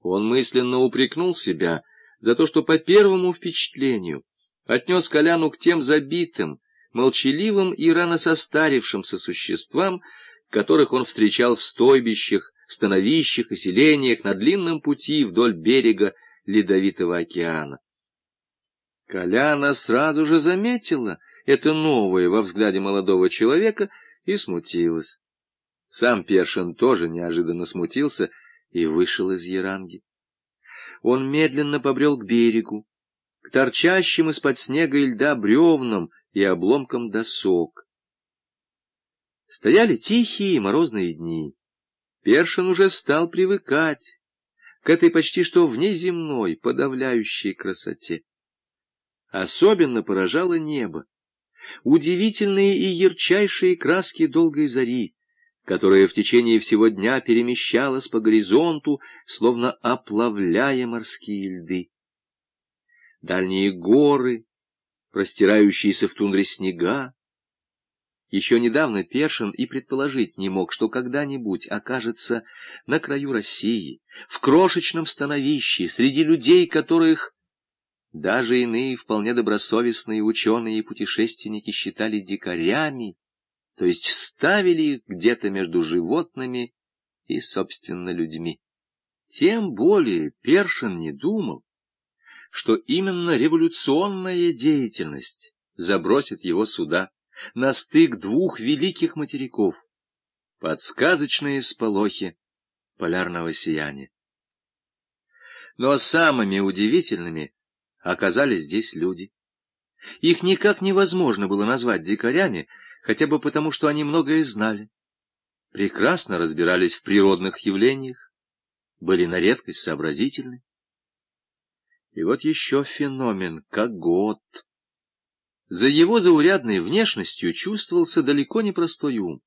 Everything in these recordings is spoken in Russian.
Он мысленно упрекнул себя за то, что по первому впечатлению отнес Коляну к тем забитым, молчаливым и рано состарившимся существам, которых он встречал в стойбищах, становищах и селениях на длинном пути вдоль берега Ледовитого океана. Коляна сразу же заметила это новое во взгляде молодого человека и смутилась. Сам Першин тоже неожиданно смутился и вышел из Яранги. Он медленно побрел к берегу, к торчащим из-под снега и льда бревнам и обломкам досок. Стояли тихие морозные дни. Першин уже стал привыкать к этой почти что внеземной, подавляющей красоте. Особенно поражало небо. Удивительные и ярчайшие краски долгой зари, которая в течение всего дня перемещалась по горизонту, словно оплавляя морские льды. Дальние горы, простирающиеся в тундре снега. Еще недавно Першин и предположить не мог, что когда-нибудь окажется на краю России, в крошечном становище, среди людей, которых даже иные вполне добросовестные ученые и путешественники считали дикарями, то есть ставили их где-то между животными и, собственно, людьми. Тем более Першин не думал, что именно революционная деятельность забросит его сюда, на стык двух великих материков, под сказочные сполохи полярного сияния. Но самыми удивительными оказались здесь люди. Их никак невозможно было назвать дикарями, хотя бы потому, что они многое знали, прекрасно разбирались в природных явлениях, были на редкость сообразительны. И вот еще феномен, как год. За его заурядной внешностью чувствовался далеко не простой ум.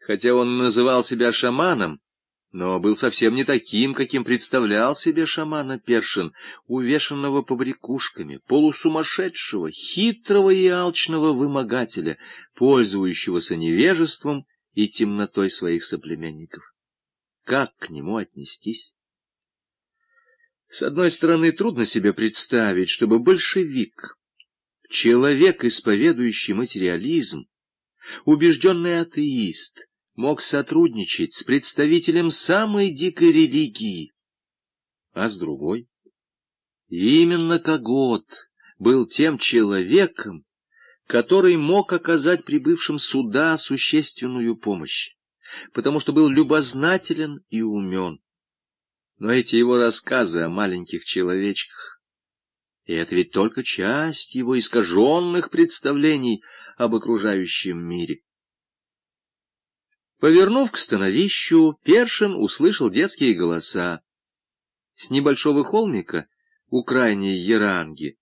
Хотя он называл себя шаманом, но был совсем не таким, каким представлял себе шамана Першин, увешанного побрякушками, полусумасшедшего, хитрого и алчного вымогателя, пользующегося невежеством и темнотой своих соплеменников. Как к нему отнестись? С одной стороны, трудно себе представить, чтобы большевик, человек, исповедующий материализм, убежденный атеист, мог сотрудничать с представителем самой дикой религии. А с другой, именно Когот был тем человеком, который мог оказать прибывшим сюда существенную помощь, потому что был любознателен и умен. Но эти его рассказы о маленьких человечках, и это ведь только часть его искаженных представлений об окружающем мире. Повернув к становищу, Першин услышал детские голоса. С небольшого холмика, у крайней Яранги,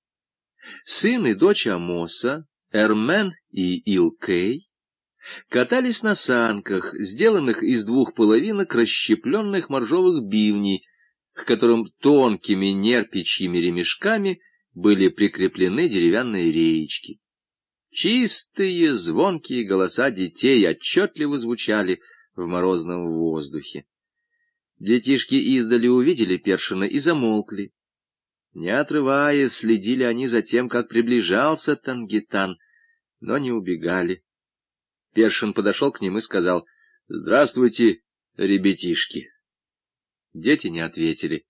сын и дочь Амоса, Эрмен и Илкей, катались на санках, сделанных из двух половинок расщепленных моржовых бивней, к которым тонкими нерпичьими ремешками были прикреплены деревянные реечки. Чистые, звонкие голоса детей отчетливо звучали в морозном воздухе. Детишки издали увидели Першина и замолкли. Не отрываясь, следили они за тем, как приближался Тангитан, но не убегали. Першин подошел к ним и сказал «Здравствуйте, ребятишки». Дети не ответили.